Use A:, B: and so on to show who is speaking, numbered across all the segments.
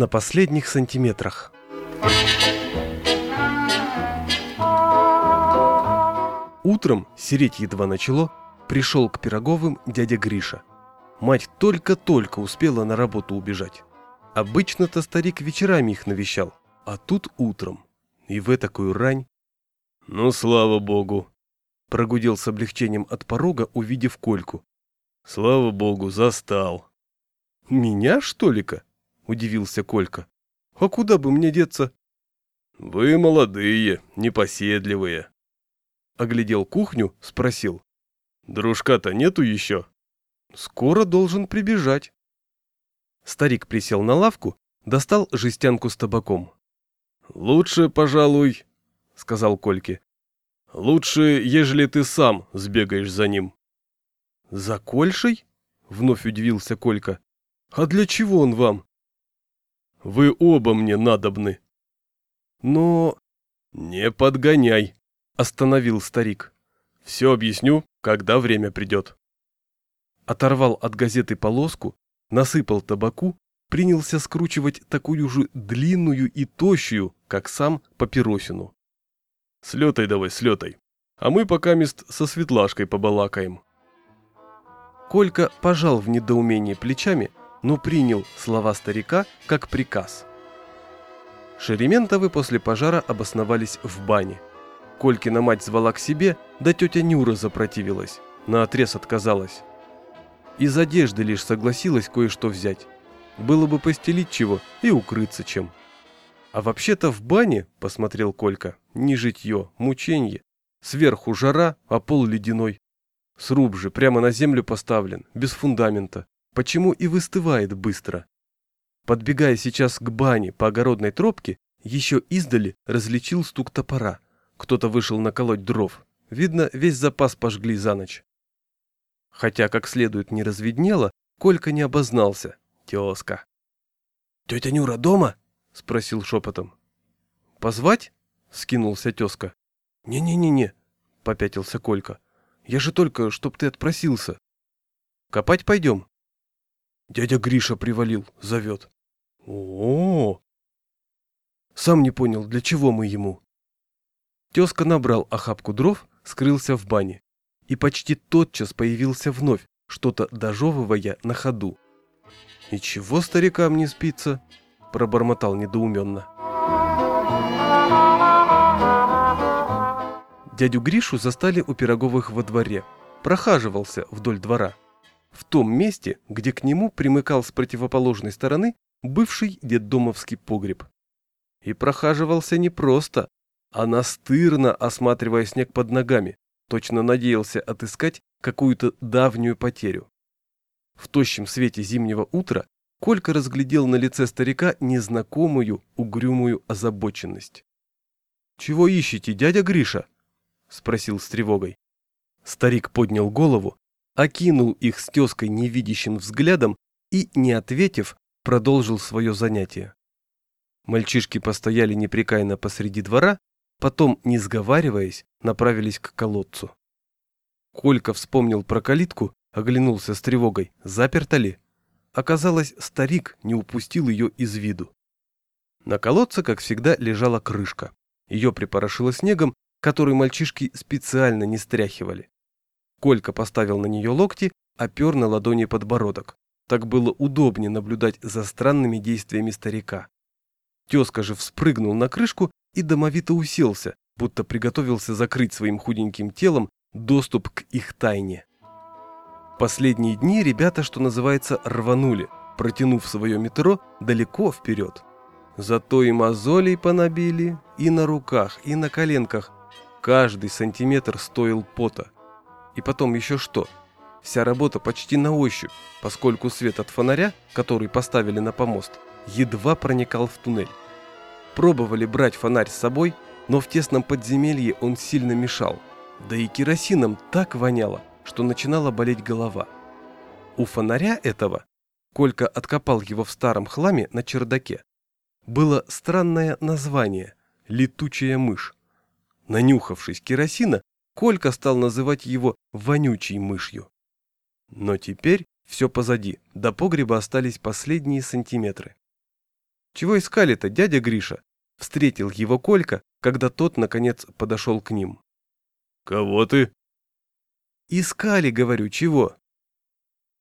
A: на последних сантиметрах. Утром, сереть едва начало, пришел к Пироговым дядя Гриша. Мать только-только успела на работу убежать. Обычно-то старик вечерами их навещал, а тут утром. И в такую рань.
B: «Ну, слава богу!»
A: Прогудел с облегчением от порога, увидев Кольку.
B: «Слава богу, застал!»
A: «Меня, что ли-ка?» – удивился Колька. «А куда бы мне деться?»
B: «Вы молодые, непоседливые».
A: Оглядел кухню, спросил.
B: «Дружка-то нету еще?»
A: «Скоро должен прибежать». Старик присел на лавку, достал жестянку с табаком.
B: «Лучше, пожалуй», — сказал Кольке. «Лучше, ежели ты сам сбегаешь за ним».
A: «За Кольшей?» — вновь удивился Колька. «А для чего он вам?»
B: «Вы оба мне надобны».
A: «Но...»
B: «Не подгоняй», —
A: остановил старик.
B: «Все объясню, когда время придет».
A: Оторвал от газеты полоску, насыпал табаку, принялся скручивать такую же длинную и тощую, как сам папиросину.
B: Слетай давай, слетай. А мы пока мест со Светлашкой побалакаем.
A: Колька пожал в недоумении плечами, но принял слова старика как приказ. Шерементовы после пожара обосновались в бане. Колькина мать звала к себе, да тетя Нюра запротивилась, наотрез отказалась. Из одежды лишь согласилась кое-что взять. Было бы постелить чего и укрыться чем. А вообще-то в бане, посмотрел Колька, не житье, мученье. Сверху жара, а пол ледяной. Сруб же прямо на землю поставлен, без фундамента. Почему и выстывает быстро? Подбегая сейчас к бане по огородной тропке, еще издали различил стук топора. Кто-то вышел наколоть дров. Видно, весь запас пожгли за ночь. Хотя, как следует, не разведнело, Колька не обознался. Тезка. «Тетя Нюра дома?» — спросил шепотом. «Позвать?» — скинулся тезка. «Не-не-не-не», — попятился Колька. «Я же только, чтоб ты отпросился. Копать пойдем?» Дядя Гриша привалил, зовет. о, -о, -о Сам не понял, для чего мы ему. Тезка набрал охапку дров, скрылся в бане. И почти тотчас появился вновь, что-то дожевывая на ходу. «И чего старикам не спится?» – пробормотал недоуменно. Дядю Гришу застали у Пироговых во дворе. Прохаживался вдоль двора. В том месте, где к нему примыкал с противоположной стороны бывший детдомовский погреб. И прохаживался не просто, а настырно осматривая снег под ногами, точно надеялся отыскать какую-то давнюю потерю. В тощем свете зимнего утра Колька разглядел на лице старика незнакомую, угрюмую озабоченность. «Чего ищете, дядя Гриша?» – спросил с тревогой. Старик поднял голову, окинул их с тезкой невидящим взглядом и, не ответив, продолжил свое занятие. Мальчишки постояли непрекаянно посреди двора, потом, не сговариваясь, направились к колодцу. Колька вспомнил про калитку, оглянулся с тревогой, заперто ли. Оказалось, старик не упустил ее из виду. На колодце, как всегда, лежала крышка. Ее припорошило снегом, который мальчишки специально не стряхивали. Колька поставил на нее локти, опер на ладони подбородок. Так было удобнее наблюдать за странными действиями старика. Тезка же вспрыгнул на крышку и домовито уселся, будто приготовился закрыть своим худеньким телом доступ к их тайне. Последние дни ребята, что называется, рванули, протянув свое метро далеко вперед. Зато и мозолей понабили, и на руках, и на коленках. Каждый сантиметр стоил пота. И потом еще что? Вся работа почти на ощупь, поскольку свет от фонаря, который поставили на помост, едва проникал в туннель. Пробовали брать фонарь с собой, но в тесном подземелье он сильно мешал. Да и керосином так воняло, что начинала болеть голова. У фонаря этого, Колька откопал его в старом хламе на чердаке, было странное название – «летучая мышь». Нанюхавшись керосина, Колька стал называть его «вонючей мышью». Но теперь все позади, до погреба остались последние сантиметры. Чего искали-то, дядя Гриша? Встретил его Колька, когда тот, наконец, подошел к ним.
B: Кого ты?
A: Искали, говорю, чего?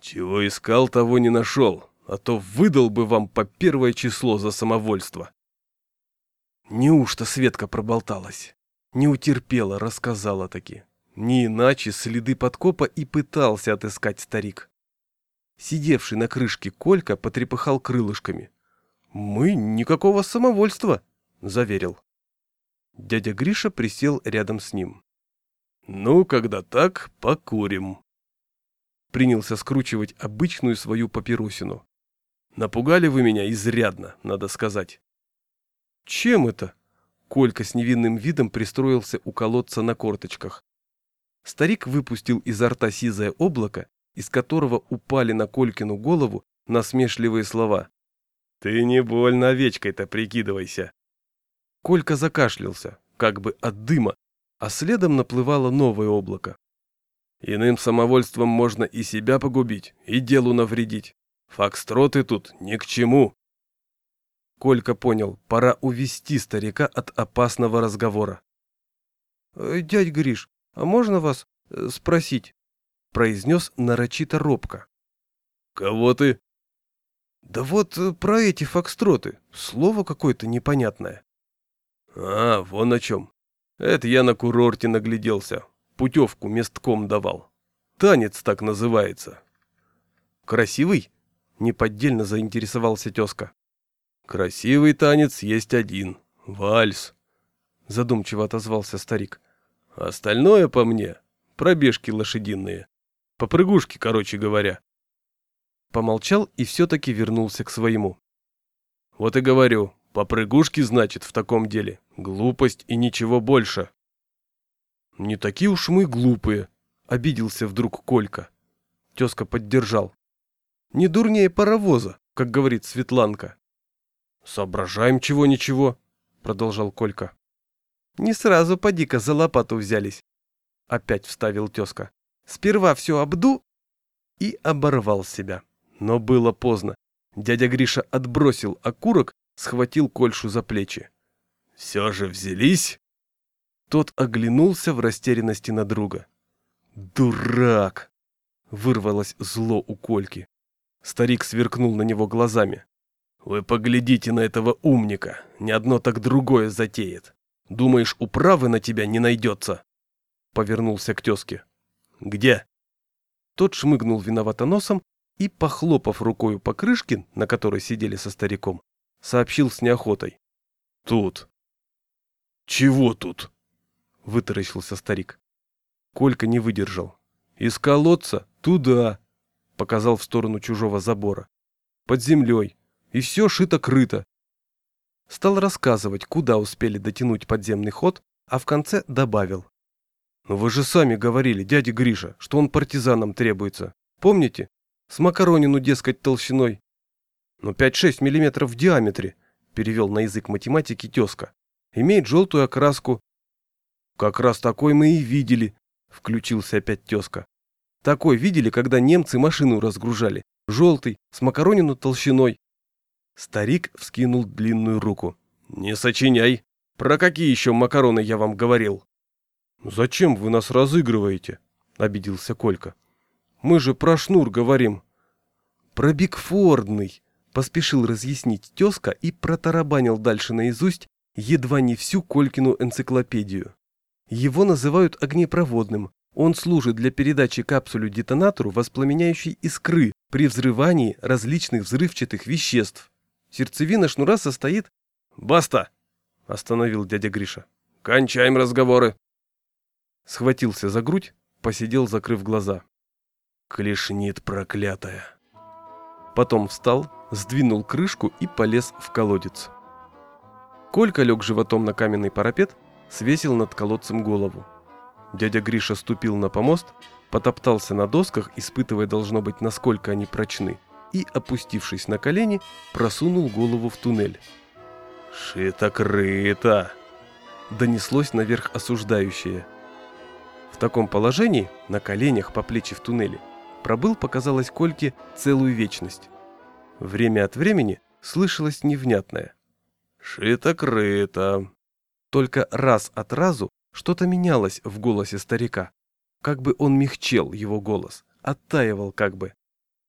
B: Чего искал, того не нашел, а то выдал бы вам по первое число за самовольство.
A: Неужто Светка проболталась? Не утерпела, рассказала таки. Не иначе следы подкопа и пытался отыскать старик. Сидевший на крышке Колька потрепыхал крылышками. «Мы никакого самовольства», — заверил. Дядя Гриша присел рядом с ним.
B: «Ну, когда так, покурим».
A: Принялся скручивать обычную свою папиросину.
B: «Напугали вы меня изрядно, надо сказать».
A: «Чем это?» Колька с невинным видом пристроился у колодца на корточках. Старик выпустил изо рта сизое облако, из которого упали на Колькину голову насмешливые слова.
B: «Ты не больно овечкой-то прикидывайся!»
A: Колька закашлялся, как бы от дыма, а следом наплывало новое облако.
B: «Иным самовольством можно и себя погубить, и делу навредить. Фокстроты тут ни к чему!»
A: Колька понял, пора увести старика от опасного разговора. «Э, «Дядь Гриш, а можно вас э, спросить?» произнес нарочито робко.
B: «Кого ты?»
A: «Да вот э, про эти фокстроты. Слово какое-то непонятное».
B: «А, вон о чем. Это я на курорте нагляделся. Путевку местком давал. Танец так называется».
A: «Красивый?» — неподдельно заинтересовался тезка.
B: «Красивый танец есть один. Вальс», — задумчиво отозвался старик. «Остальное по мне. Пробежки лошадиные. Попрыгушки, короче говоря.
A: Помолчал и все-таки вернулся к своему.
B: Вот и говорю, попрыгушки, значит, в таком деле. Глупость и ничего больше.
A: Не такие уж мы глупые, обиделся вдруг Колька. Тезка поддержал. Не дурнее паровоза, как говорит Светланка. Соображаем чего-ничего, продолжал Колька. Не сразу поди-ка за лопату взялись. Опять вставил тезка. Сперва все обду и оборвал себя. Но было поздно. Дядя Гриша отбросил окурок, схватил Кольшу за плечи.
B: «Все же взялись?»
A: Тот оглянулся в растерянности на друга. «Дурак!» — вырвалось зло у Кольки. Старик сверкнул на него глазами.
B: «Вы поглядите на этого умника, ни одно так другое затеет. Думаешь, управы на тебя не найдется?» Повернулся к тезке. «Где?»
A: Тот шмыгнул виновато носом и, похлопав рукою по крышке, на которой сидели со стариком, сообщил с неохотой.
B: «Тут». «Чего тут?» — вытаращился старик.
A: Колька не выдержал. «Из колодца туда!» — показал в сторону чужого забора. «Под землей. И все шито-крыто». Стал рассказывать, куда успели дотянуть подземный ход, а в конце добавил. «Но вы же сами говорили, дядя Гриша, что он партизанам требуется. Помните? С макаронину, дескать, толщиной. Ну, 5-6 миллиметров в диаметре, перевел на язык математики тезка. Имеет желтую окраску. Как раз такой мы и видели, включился опять тезка. Такой видели, когда немцы машину разгружали. Желтый, с макаронину толщиной. Старик вскинул длинную руку. «Не сочиняй. Про какие еще макароны я вам говорил?» «Зачем вы нас разыгрываете?» — обиделся Колька. Мы же про шнур говорим. Про Бигфордный, поспешил разъяснить тезка и протарабанил дальше наизусть едва не всю Колькину энциклопедию. Его называют огнепроводным. Он служит для передачи капсулю-детонатору воспламеняющей искры при взрывании различных взрывчатых веществ. Сердцевина шнура состоит...
B: «Баста!» – остановил дядя Гриша. «Кончаем разговоры!»
A: Схватился за грудь, посидел, закрыв глаза.
B: Клешнит проклятая.
A: Потом встал, сдвинул крышку и полез в колодец. Колька лег животом на каменный парапет, свесил над колодцем голову. Дядя Гриша ступил на помост, потоптался на досках, испытывая, должно быть, насколько они прочны, и, опустившись на колени, просунул голову в туннель.
B: «Шито-крыто!»
A: Донеслось наверх осуждающее. В таком положении, на коленях по плечи в туннеле, пробыл, показалось Кольке, целую вечность. Время от времени слышалось невнятное.
B: «Шито-крыто».
A: Только раз от разу что-то менялось в голосе старика. Как бы он мягчел, его голос, оттаивал как бы.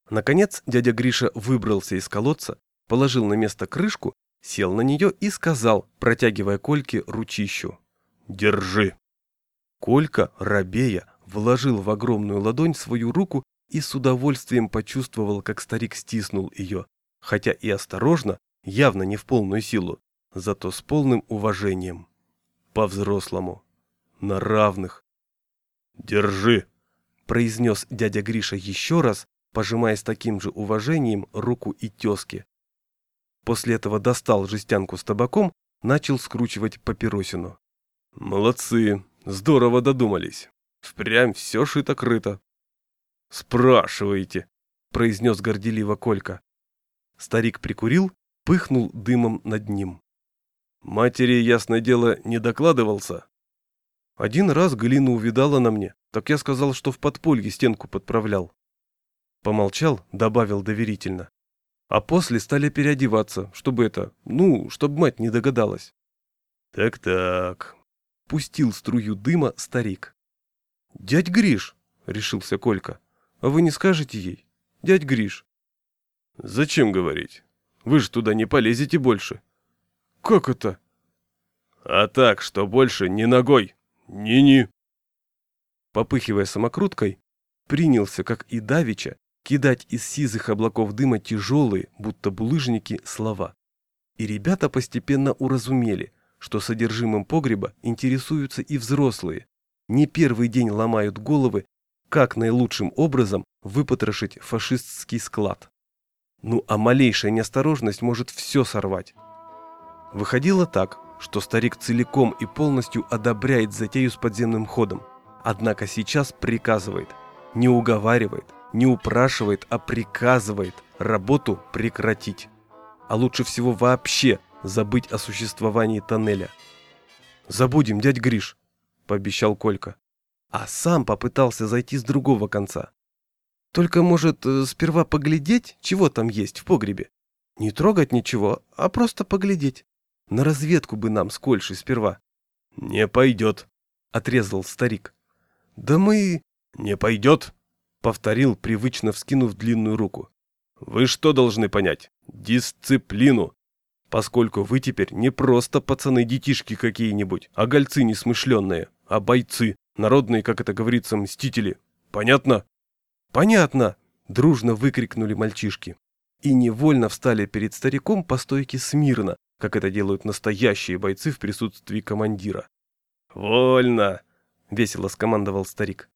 A: Наконец дядя Гриша выбрался из колодца, положил на место крышку, сел на нее и сказал, протягивая Кольке ручищу.
B: «Держи».
A: Колька, рабея, вложил в огромную ладонь свою руку и с удовольствием почувствовал, как старик стиснул ее, хотя и осторожно, явно не в полную силу, зато с полным уважением. По-взрослому. На равных.
B: «Держи!»
A: – произнес дядя Гриша еще раз, пожимая с таким же уважением руку и тезки. После этого достал жестянку с табаком, начал скручивать папиросину.
B: «Молодцы! Здорово додумались! Впрямь все шито-крыто!» «Спрашиваете!» – произнес горделиво Колька.
A: Старик прикурил, пыхнул дымом над ним.
B: «Матери, ясное дело, не докладывался?»
A: Один раз Галина увидала на мне, так я сказал, что в подполье стенку подправлял. Помолчал, добавил доверительно. А после стали переодеваться, чтобы это, ну, чтобы мать не догадалась.
B: Так-так.
A: Пустил струю дыма старик. Дядь Гриш, решился Колька. А вы не скажете ей? Дядь Гриш.
B: Зачем говорить? Вы же туда не полезете больше.
A: Как это?
B: А так, что больше ни ногой, ни-ни.
A: Попыхивая самокруткой, принялся, как и Давича, кидать из сизых облаков дыма тяжелые, будто булыжники, слова. И ребята постепенно уразумели, что содержимым погреба интересуются и взрослые. Не первый день ломают головы, как наилучшим образом выпотрошить фашистский склад. Ну а малейшая неосторожность может все сорвать. Выходило так, что старик целиком и полностью одобряет затею с подземным ходом, однако сейчас приказывает, не уговаривает, не упрашивает, а приказывает работу прекратить. А лучше всего вообще забыть о существовании тоннеля. «Забудем, дядь Гриш», – пообещал Колька. А сам попытался зайти с другого конца. «Только, может, э, сперва поглядеть, чего там есть в погребе? Не трогать ничего, а просто поглядеть. На разведку бы нам с Кольшей сперва».
B: «Не пойдет», – отрезал старик.
A: «Да мы...»
B: «Не пойдет»,
A: повторил, привычно вскинув длинную руку.
B: Вы что должны понять? Дисциплину.
A: Поскольку вы теперь не просто пацаны-детишки какие-нибудь, а гольцы несмышленные, а бойцы, народные, как это говорится, мстители. Понятно? Понятно! Дружно выкрикнули мальчишки. И невольно встали перед стариком по стойке смирно, как это делают настоящие бойцы в присутствии командира.
B: «Вольно!»
A: — весело скомандовал старик.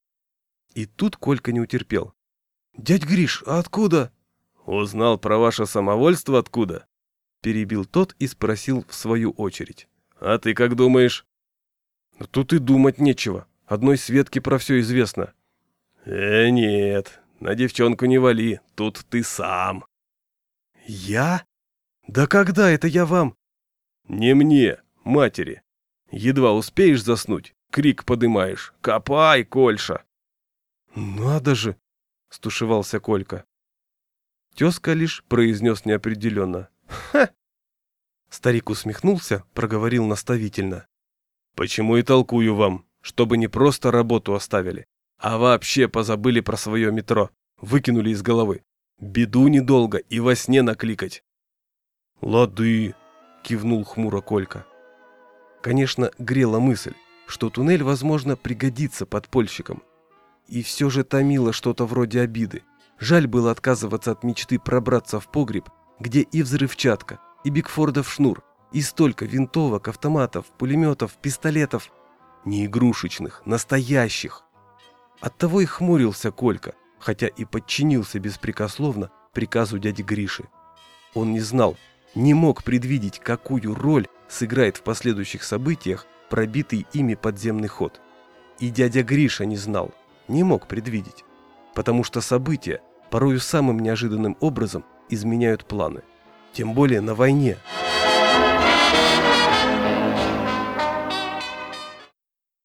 A: И тут Колька не утерпел. «Дядь Гриш, а откуда?»
B: «Узнал про ваше самовольство откуда?»
A: Перебил тот и спросил в свою очередь.
B: «А ты как думаешь?»
A: «Тут и думать нечего. Одной Светке про все известно».
B: «Э, нет, на девчонку не вали, тут ты сам».
A: «Я? Да когда это я вам?»
B: «Не мне, матери. Едва успеешь заснуть, крик подымаешь. Копай, Кольша!»
A: «Надо же!» – стушевался Колька. Тезка лишь произнес неопределенно. «Ха!» Старик усмехнулся, проговорил наставительно.
B: «Почему и толкую вам, чтобы не просто работу оставили, а вообще позабыли про свое метро, выкинули из головы. Беду недолго и во сне накликать».
A: «Лады!» – кивнул хмуро Колька. Конечно, грела мысль, что туннель, возможно, пригодится подпольщикам, и все же томило что-то вроде обиды. Жаль было отказываться от мечты пробраться в погреб, где и взрывчатка, и Бигфордов шнур, и столько винтовок, автоматов, пулеметов, пистолетов. Не игрушечных, настоящих. Оттого и хмурился Колька, хотя и подчинился беспрекословно приказу дяди Гриши. Он не знал, не мог предвидеть, какую роль сыграет в последующих событиях пробитый ими подземный ход. И дядя Гриша не знал, не мог предвидеть, потому что события порою самым неожиданным образом изменяют планы, тем более на войне.